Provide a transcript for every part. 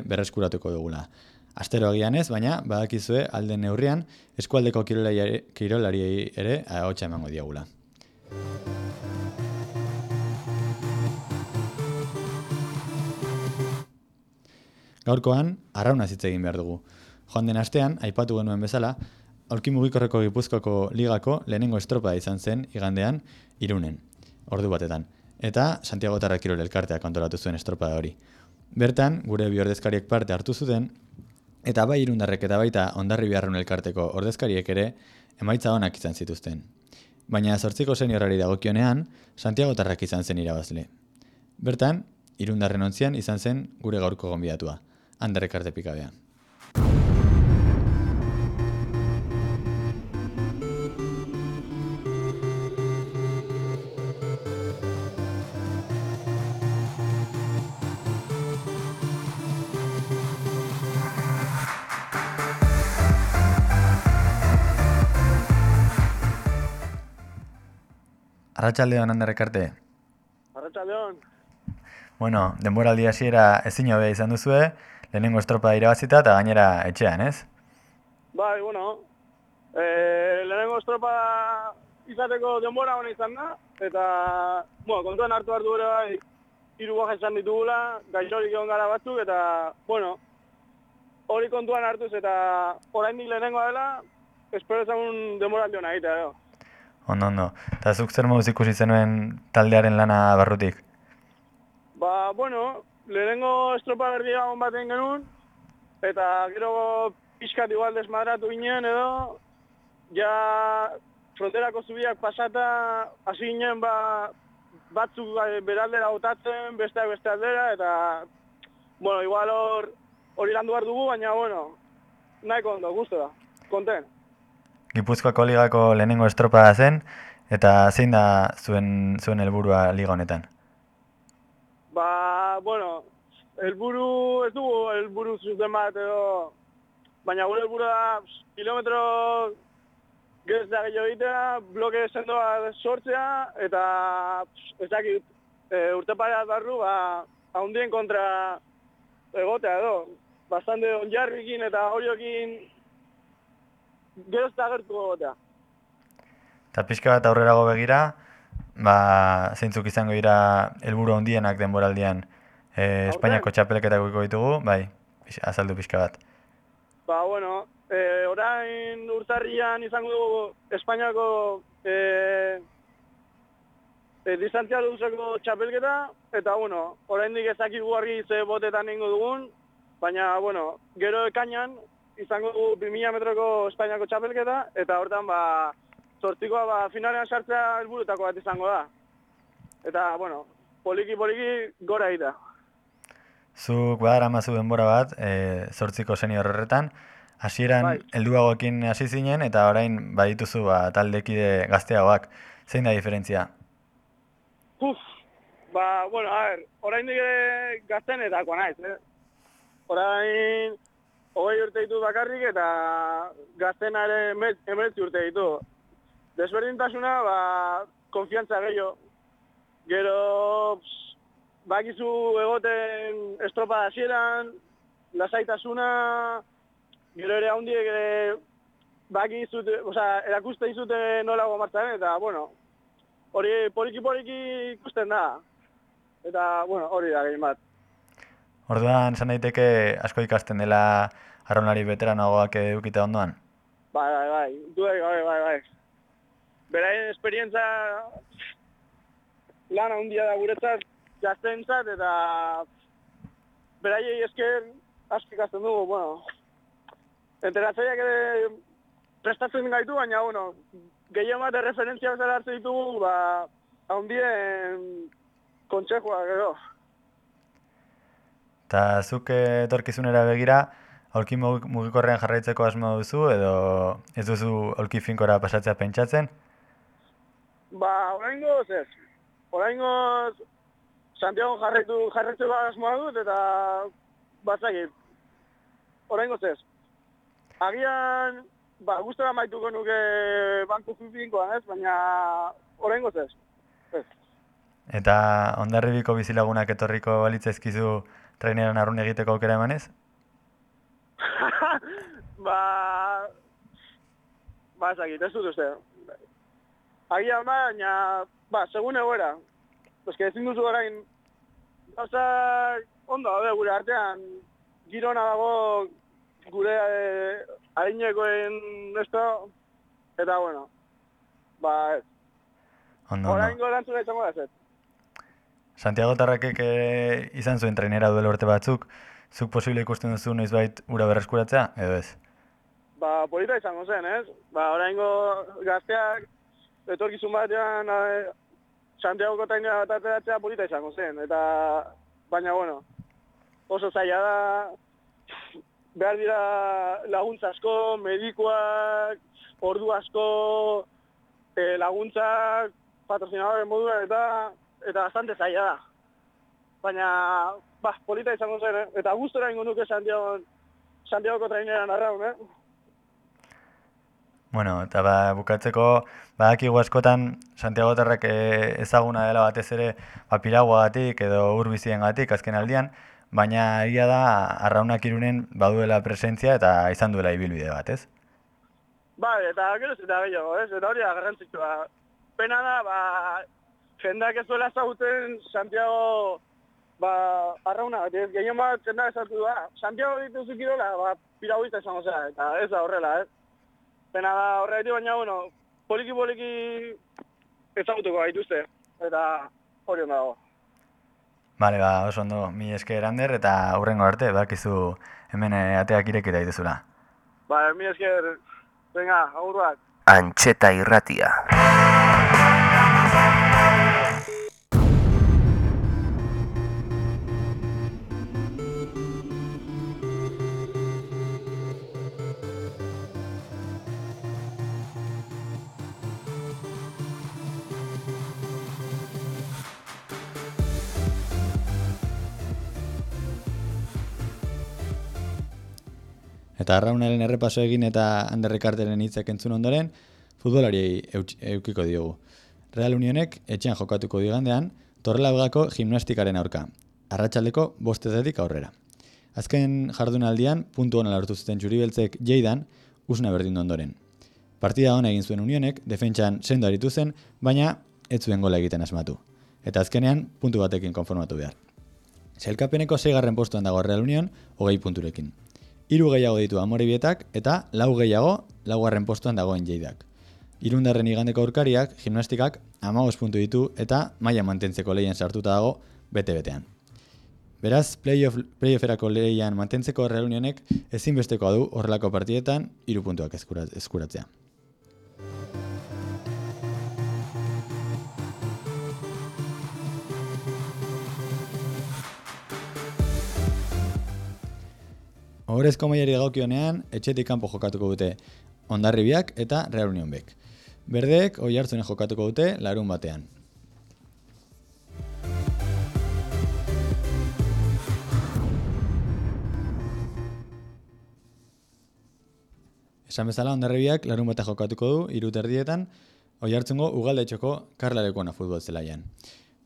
berreskuratuko dugula. Astero agian ez, baina badakizue alden neurrian eskualdeko kirolari ere ahotsa emango diagula. Gaurkoan, arrauna hitz egin behar dugu. Joan den astean, aipatu genuen bezala, aurki mugikorreko gipuzkoko ligako lehenengo estropa izan zen igandean irunen, ordu batetan. Eta Santiago Tarrakirol elkartea kontrolatu zuen estropada hori. Bertan, gure bi ordezkariek parte hartu zuten, eta bai irundarrek eta baita ondarri biharrun elkarteko ordezkariek ere emaitza honak izan zituzten. Baina zortziko seniorari dagokionean, Santiago Tarrak izan zen irabazle. Bertan, irundarren ontzian izan zen gure gaurko gonbidatua, handarrek arte pikabean. Arratxalde hon handarrek arte? Arratxalde hon. Bueno, denboraldi hasiera ezin hobea izan duzue, lehenengo estropa irabazita eta gainera etxean, ez? Bai, bueno, e, lehenengo estropa izateko denbora hona izan da, eta, bueno, kontuan hartu hartu ere bai, iru baja izan ditugula, gaixorik egon gara batzuk, eta, bueno, hori kontuan hartuz eta oraindik lehenengoa dela, espero ezagun denboraldi hona egitea, edo. Ondo, ondo. Eta zuk zer moduz ikusi zenuen taldearen lana barrutik? Ba, bueno, lehenengo estropa berdi egon baten genuen, eta gero pixkat igual desmadratu ginen edo, ja fronterako zubiak pasata, hasi ginen ba, batzuk bai, beraldera otatzen, besteak beste aldera, eta, bueno, igual hor hori landu behar dugu, baina, bueno, nahiko ondo, guztu da, konten. Gipuzkoako ligako lehenengo estropa zen, eta zein da zuen zuen helburua liga honetan? Ba, bueno, helburu ez dugu helburu zuten bat edo, baina gure helburu da kilometro gez da gehiago egitea, bloke sendoa sortzea, eta ez dakit, e, urte pare barru, ba, haundien kontra egotea edo, bastante onjarrikin eta horiokin gero ez da gertu gogotea. Eta pixka bat aurrerago begira, ba, zeintzuk izango dira helburu handienak denboraldian e, Espainiako txapelketak ditugu, bai, azaldu pixka bat. Ba, bueno, e, orain urtarrian izango dugu Espainiako e, e, distantzia duzeko txapelketa, eta, bueno, orain dik ezakigu argi ze botetan ingo dugun, baina, bueno, gero ekainan, izango du 2000 metroko Espainiako txapelketa, eta hortan, ba, sortikoa, ba, finalean sartzea helburutako bat izango da. Eta, bueno, poliki-poliki gora egita. Zuk badara mazu denbora bat, e, sortziko senior horretan, hasieran bai. helduagoekin hasi zinen, eta orain badituzu ba, taldekide gazteagoak. Zein da diferentzia? Uf, ba, bueno, a ver, orain dige gazten eta naiz, eh? Orain, hogei urte ditu bakarrik eta gaztena ere emeretzi urte ditu. Desberdintasuna, ba, konfiantza gehiago. Gero, bakizu egoten estropa hasieran, lasaitasuna, gero ere handiek ere bakizute, oza, erakuste izute nola gomartzaren, eta, bueno, hori poliki-poliki ikusten da. Eta, bueno, hori da gehi bat. Orduan, zan daiteke asko ikasten dela arronari veteranagoak edukita ondoan? Bai, bai, bai, du bai, bai, bai. Beraien esperientza lan handia da guretzat gaztentzat eta beraiei esker asko ikasten dugu, bueno. Enteratzaiak ere prestatzen gaitu, baina, bueno, gehien bat referentzia bezala hartzen ditugu, ba, handien kontxejoa, gero. Eta zuk etorkizunera begira, aurki mugikorrean jarraitzeko asmo duzu, edo ez duzu aurki finkora pasatzea pentsatzen? Ba, orain goz ez. Orain goz Santiago jarraitu, jarraitzeko asmoa dut, eta batzakit. Orain goz ez. Agian, ba, guztara maituko nuke banku finkoan ez, baina orain goz ez. ez. Eta ondarribiko bizilagunak etorriko balitzezkizu traineran arrun egiteko aukera emanez? ba... Ba, ezakit, ez dut uste. Agian baina, ba, segun egoera. Eske ezin duzu orain, gauza, ondo daude gure artean, girona dago gure eh, harinekoen esto, eta bueno, ba, ez. Ondo, Orain ondo. gorantzuna izango da, ez. Santiago Tarrakek eh, izan zuen trainera duela urte batzuk, zuk posible ikusten duzu noizbait ura berreskuratzea, edo ez? Ba, polita izango zen, ez? Ba, oraingo gazteak, etorkizun batean, e, Santiago taina bat ateratzea polita izango zen, eta, baina, bueno, oso zaila da, behar dira laguntza asko, medikoak, ordu asko, e, laguntzak, patrocinadoren moduan, eta, eta bastante zaila da. Baina, ba, polita izango zen, eh? eta gustora ingo nuke Santiago, Santiagoko traineran arraun, eh? Bueno, eta ba, bukatzeko, badakigu askotan Santiago Tarrak eh, ezaguna dela batez ere ba, piraguagatik edo urbiziengatik azken aldian, baina egia da arraunak irunen baduela presentzia eta izan duela ibilbide bat, ez? Bai, eta gero eta gehiago, ez? Eta hori garrantzitsua. Pena da, ba, jendak ez duela ezagutzen Santiago, ba, arrauna, ez gehien bat jendak ezagutu da. Santiago dituzu kirola, ba, piraguita izango zera, eta ez da horrela, ez? Pena da horregatik, baina, bueno, poliki-poliki ezagutuko gaituzte, eta hori dago. Bale, ba, oso ondo, mi esker Ander, eta hurrengo arte, bakizu hemen eh, ateak irekita dituzula. Ba, mi esker, venga, agur bat. Antxeta irratia. Eta arraunaren errepaso egin eta Ander Ricarteren hitzak entzun ondoren, futbolari eukiko diogu. Real Unionek etxean jokatuko digandean, Torrelabgako gimnastikaren aurka, arratsaldeko bostetetik aurrera. Azken jardunaldian, puntu hona lortu zuten txuribeltzek jeidan, usna berdin ondoren. Partida hona egin zuen Unionek, defentsan sendo aritu zen, baina ez zuen gola egiten asmatu. Eta azkenean, puntu batekin konformatu behar. Sailkapeneko seigarren postuan dago Real Union, hogei punturekin. Hiru gehiago ditu amoribietak eta lau gehiago laugarren postuan dagoen jeidak. Irundarren igandeko aurkariak, gimnastikak, amagos puntu ditu eta maila mantentzeko lehien sartuta dago bete-betean. Beraz, playoff, playofferako lehian mantentzeko Real Unionek ezinbestekoa du horrelako partidetan hiru puntuak eskura, eskuratzea. Ohorezko mailari dagokionean, etxetik kanpo jokatuko dute Ondarribiak eta Real Union Bek. Berdeek oi hartzunen jokatuko dute larun batean. Esan bezala Ondarribiak larun bata jokatuko du irut erdietan oi hartzungo ugaldetxoko karlarekuana futbol zelaian.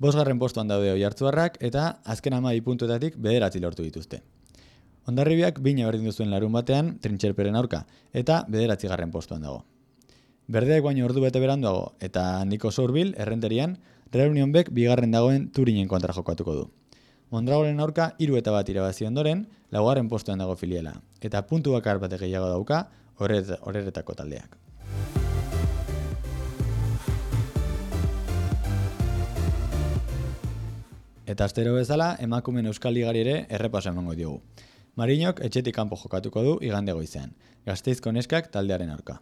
Bosgarren postuan daude oi hartzuarrak eta azken ama puntuetatik bederatzi lortu dituzte. Ondarribiak bina berdin duzuen larun batean trintxerperen aurka eta bederatzi garren postuan dago. Berdeak baino ordu bete beranduago eta handiko zurbil errenterian Real Union Bek bigarren dagoen turinen kontra jokatuko du. Mondragoren aurka hiru eta bat irabazi ondoren laugarren postuan dago filiela eta puntu bakar bate gehiago dauka horret- horretako taldeak. Eta astero bezala, emakumen Euskal Ligari ere errepaso emango diogu. Marinok etxetik kanpo jokatuko du igande goizean. Gazteizko neskak taldearen aurka.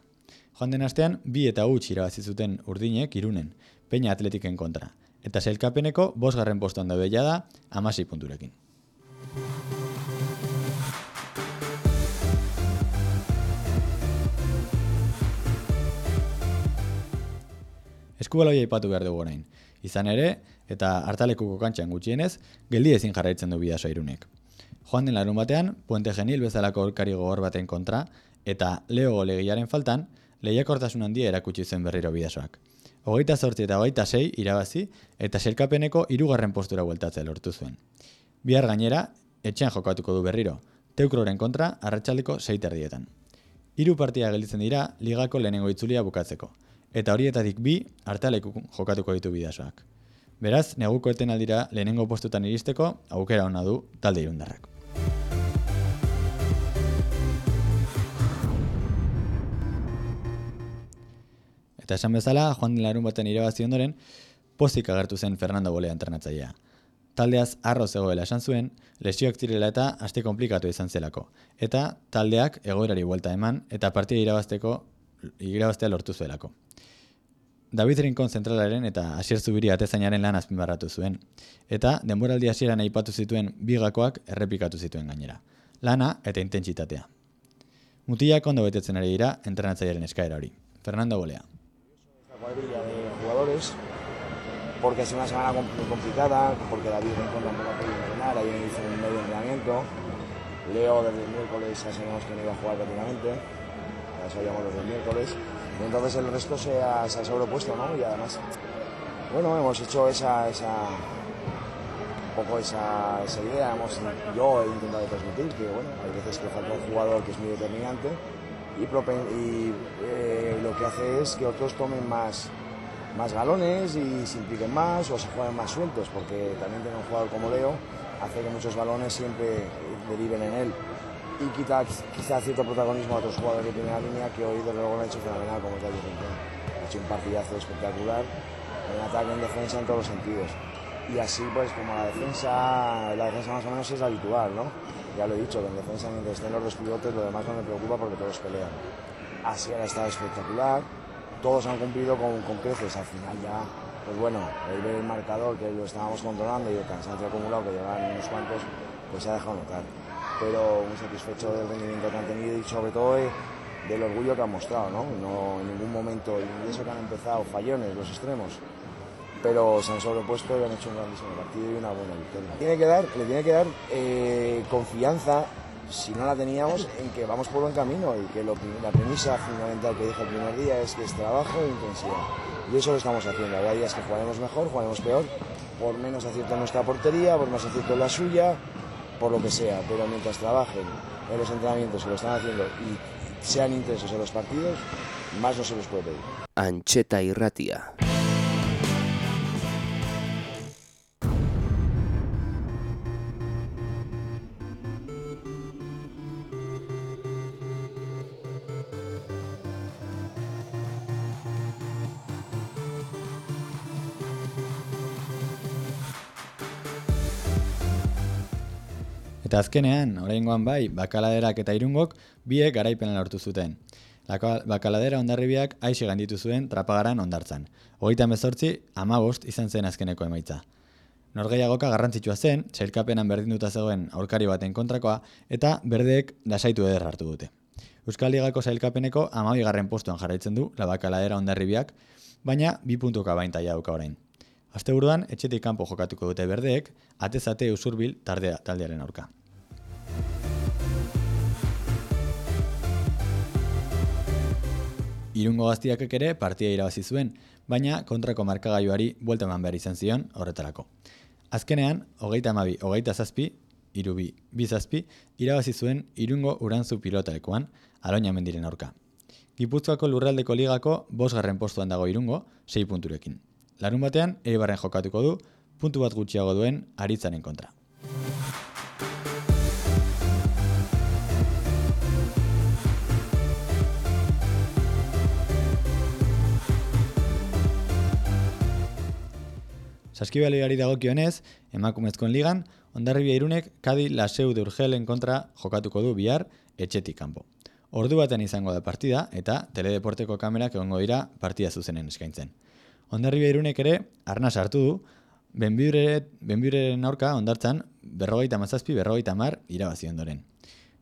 Joan den astean, bi eta huts irabazi zuten urdinek irunen, peña atletiken kontra. Eta sailkapeneko bosgarren postuan daude jada, amasei punturekin. Eskubaloia ipatu behar dugu orain. Izan ere, eta hartalekuko kantxan gutxienez, geldi ezin jarraitzen du bidasoa irunek. Joan den larun batean, Puente Genil bezalako orkari gogor baten kontra, eta Leo golegiaren faltan, lehiakortasun handia erakutsi zen berriro bidasoak. Hogeita zortzi eta hogeita sei irabazi, eta selkapeneko hirugarren postura bueltatzea lortu zuen. Bihar gainera, etxean jokatuko du berriro, teukroren kontra arratsaldeko seiterdietan. Hiru partia gelditzen dira ligako lehenengo itzulia bukatzeko, eta horietatik bi artaleku jokatuko ditu bidasoak. Beraz, neguko aldira lehenengo postutan iristeko aukera ona du talde irundarrak. Eta esan bezala, joan den larun baten irabazi ondoren, pozik agertu zen Fernando Bolea entrenatzailea. Taldeaz arroz egoela esan zuen, lesioak zirela eta aste komplikatu izan zelako. Eta taldeak egoerari buelta eman eta partia irabazteko irabaztea lortu zuelako. David Rincon zentralaren eta Asier Zubiri atezainaren lan azpimarratu zuen. Eta denboraldi hasieran aipatu zituen bigakoak errepikatu zituen gainera. Lana eta intentsitatea. Mutilak ondo betetzen ari dira entrenatzailearen eskaera hori. Fernando Bolea. Cuadrilla de jugadores, porque es una semana complicada, porque David Rincón tampoco ha podido entrenar, ayer hizo un medio entrenamiento, Leo desde el miércoles ya sabíamos que no iba a jugar prácticamente, ya sabíamos desde el miércoles, y entonces el resto se ha, se ha sobrepuesto, ¿no? Y además, bueno, hemos hecho esa, esa un poco esa, esa idea, hemos, yo he intentado transmitir que, bueno, hay veces que falta un jugador que es muy determinante, y, y, eh, lo que hace es que otros tomen más, más galones y se impliquen más o se jueguen más sueltos, porque también tener un jugador como Leo hace que muchos balones siempre deriven en él y quita quizá cierto protagonismo a otros jugadores de primera línea que hoy desde luego lo han hecho fenomenal como es David. Ha hecho un partidazo espectacular en ataque, en defensa, en todos los sentidos. Y así pues como la defensa, la defensa más o menos es habitual, ¿no? Ya lo he dicho, que en defensa mientras estén los dos pivotes lo demás no me preocupa porque todos pelean. Así ha estado espectacular, todos han cumplido con, con creces, al final ya, pues bueno, el ver el marcador que lo estábamos controlando y el cansancio acumulado que llevan unos cuantos, pues se ha dejado notar. Pero muy satisfecho del rendimiento que han tenido y sobre todo del orgullo que han mostrado, ¿no? No en ningún momento, y eso que han empezado fallones los extremos, pero se han sobrepuesto y han hecho un grandísimo partido y una buena victoria. Tiene que dar, le tiene que dar eh, confianza, si no la teníamos, en que vamos por buen camino y que lo la premisa fundamental que dije el primer día es que es trabajo e intensidad. Y eso lo estamos haciendo. Habrá días que jugaremos mejor, jugaremos peor, por menos acierto en nuestra portería, por más acierto en la suya, por lo que sea. Pero mientras trabajen en los entrenamientos que lo están haciendo y sean intensos en los partidos, más no se les puede pedir. Antxeta irratia. Eta azkenean, oraingoan bai, bakaladerak eta irungok biek garaipena lortu zuten. Laka- Bakaladera ondarribiak aixi ganditu zuen trapagaran ondartzan. Hogeita mezortzi, amabost izan zen azkeneko emaitza. Norgeiagoka garrantzitsua zen, txailkapenan berdinduta zegoen aurkari baten kontrakoa, eta berdeek lasaitu eder hartu dute. Euskal Ligako sailkapeneko amabigarren postuan jarraitzen du la bakaladera ondarribiak, baina bi puntuka baintaia dauka orain. Asteburuan etxetik kanpo jokatuko dute berdeek, atezate usurbil tardea taldearen aurka. Irungo gaztiakek ere partia irabazi zuen, baina kontrako markagailuari buelta eman behar izan zion horretarako. Azkenean, hogeita amabi, hogeita zazpi, irubi, bi zazpi, irabazi zuen irungo urantzu pilotalekuan, aloina mendiren aurka. Gipuzkoako lurraldeko ligako bosgarren postuan dago irungo, sei punturekin. Larun batean, eibarren jokatuko du, puntu bat gutxiago duen aritzaren kontra. Saskibaloiari dagokionez, emakumezkoen ligan, Ondarribia Irunek Kadi Laseu de Urgelen kontra jokatuko du bihar etxetik kanpo. Ordu baten izango da partida eta teledeporteko kamerak egongo dira partida zuzenen eskaintzen. Ondarribia Irunek ere arna sartu du, Benbiure, Benbiureren aurka ondartzan berrogeita mazazpi, berrogeita mar irabazi ondoren.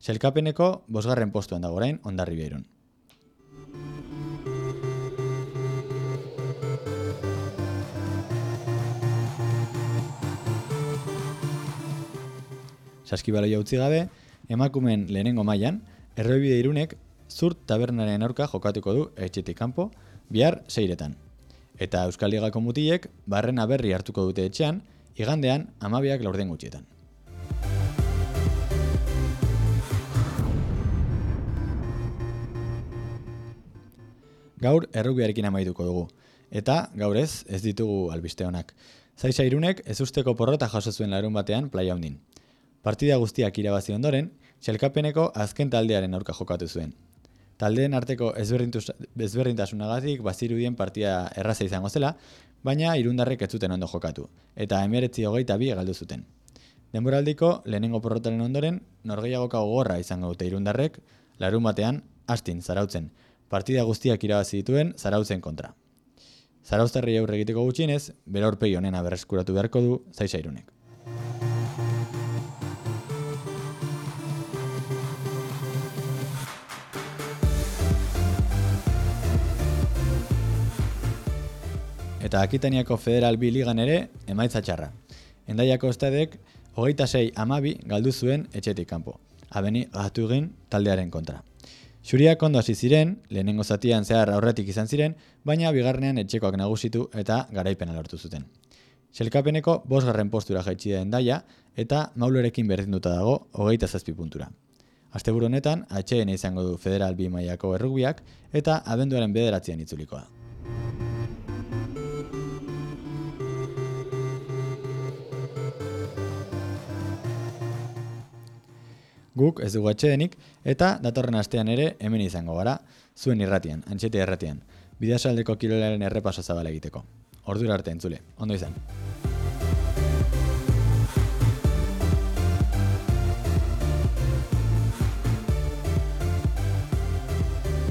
Selkapeneko bosgarren postuan dago orain Ondarribia Irun. saskibaloi utzi gabe, emakumen lehenengo mailan, errebide irunek zurt tabernaren aurka jokatuko du etxetik kanpo, bihar seiretan. Eta Euskal Ligako mutilek barrena berri hartuko dute etxean, igandean amabiak laurden gutxietan. Gaur errugiarekin amaituko dugu, eta gaur ez ez ditugu albiste honak. Zaixa irunek ezusteko porrota jaso zuen larun batean playa hundin. Partida guztiak irabazi ondoren, txelkapeneko azken taldearen aurka jokatu zuen. Taldeen arteko ezberdintasunagatik bazirudien partida erraza izango zela, baina irundarrek ez zuten ondo jokatu, eta emeretzi hogeita bi galdu zuten. Denboraldiko lehenengo porrotaren ondoren, norgeiagoka gogorra izango dute irundarrek, larun batean, astin, zarautzen, partida guztiak irabazi dituen zarautzen kontra. Zarauztarri aurre egiteko gutxienez, bere aurpegi honena berreskuratu beharko du zaixa Eta Akitaniako Federal B ligan ere emaitza txarra. Endaiako estadek hogeita sei amabi galdu zuen etxetik kanpo. Abeni gatu egin taldearen kontra. Xuriak ondo hasi ziren, lehenengo zatian zehar aurretik izan ziren, baina bigarrenean etxekoak nagusitu eta garaipena lortu zuten. Selkapeneko bosgarren postura jaitsi da endaia eta maulorekin berdinduta dago hogeita zazpi puntura. Asteburu honetan, atxeen izango du Federal B mailako errugbiak eta abenduaren bederatzean itzulikoa. Guk ez dugu atxedenik eta datorren astean ere hemen izango gara, zuen irratian, antxete irratian, bidasaldeko kirolaren errepaso zabala egiteko. Ordura arte entzule, ondo izan.